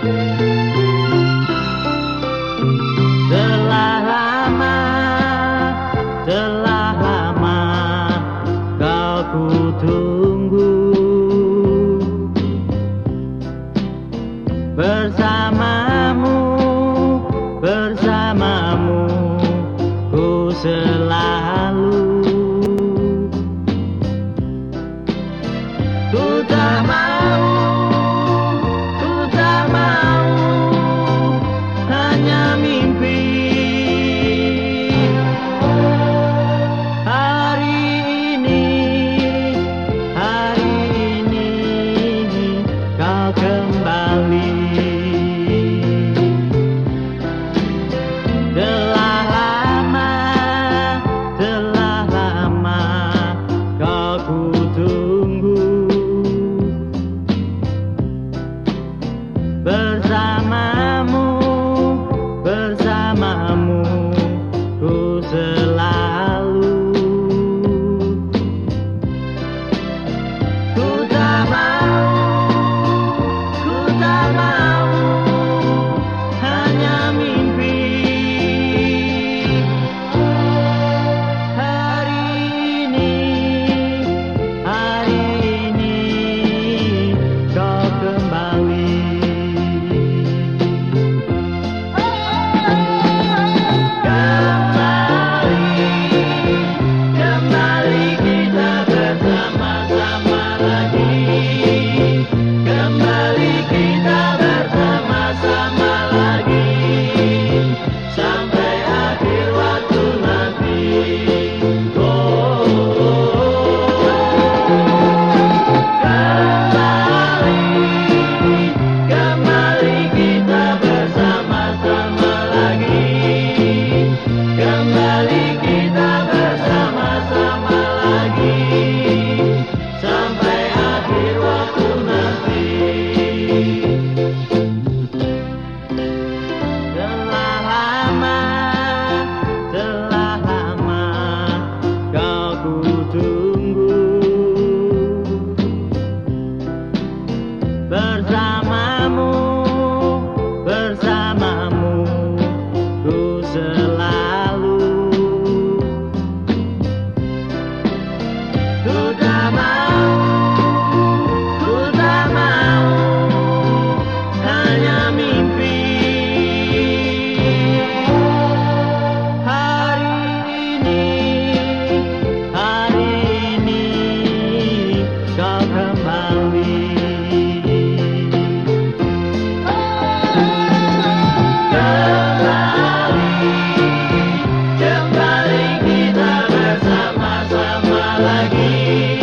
Telah lama, telah lama kau ku tunggu Bersamamu, bersamamu ku selalu alegría. Kembali kita bersama-sama lagi.